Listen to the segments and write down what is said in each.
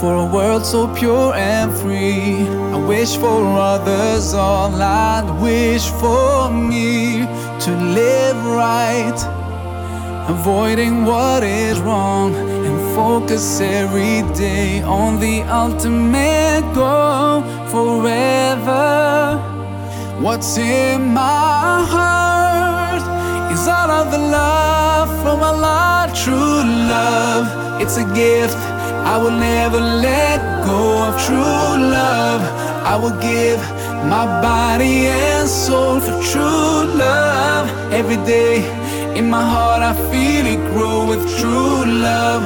for a world so pure and free. I wish for others all I'd wish for me to live right, avoiding what is wrong, and focus every day on the ultimate goal forever. What's in my heart all of the love from Allah, true love. It's a gift I will never let go of true love. I will give my body and soul for true love. Every day in my heart, I feel it grow with true love.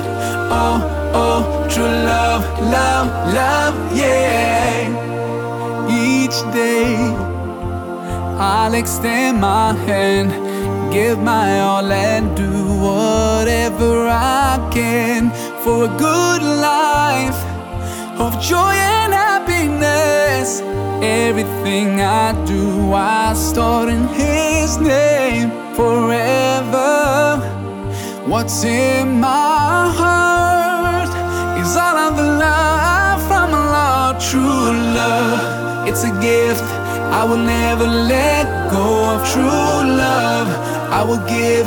Oh, oh, true love, love, love, yeah. Each day, I'll extend my hand, give my all, and do whatever I can for a good life of joy and happiness. Everything I do, I start in His name forever. What's in my heart is all of the love from Allah, true love. It's a gift I will never let go of true love. I will give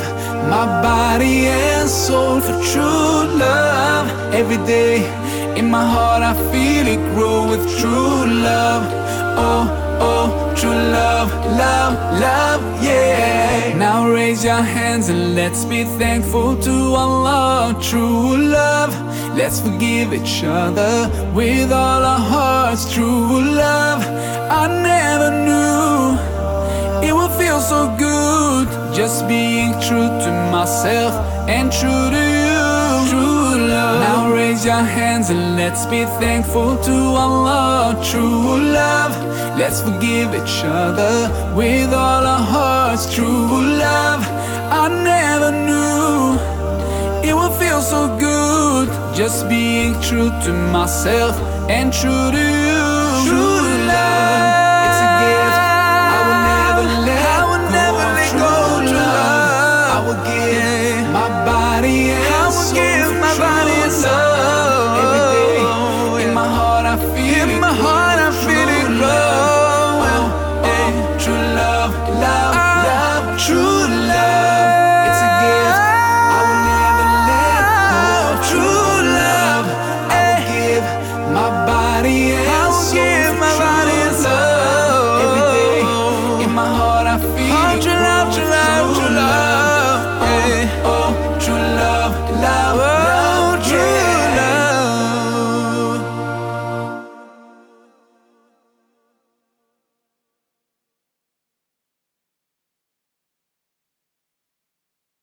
my body and soul for true love. Every day in my heart, I feel it grow with true love. Oh, oh, true love, love, love, yeah. Now raise your hands and let's be thankful to Allah, true love. Let's forgive each other with all our hearts, true love. I never knew it would feel so good just being true to myself and true to you. True love. Now raise your hands and let's be thankful to Allah. True love. Let's forgive each other with all our hearts. True love. I never knew it would feel so good just being true to myself and true to you. My body and I will soul give my body and soul. Every day in my heart I feel In it my heart, I feel it love. Oh, oh, true love, love, ah, love, true love. It's a gift I will never let go ah, of. True love. I will give my body and I will soul give my body and love. Every day soul. in my heart I feel Oh, it true love, grow. true love, true love.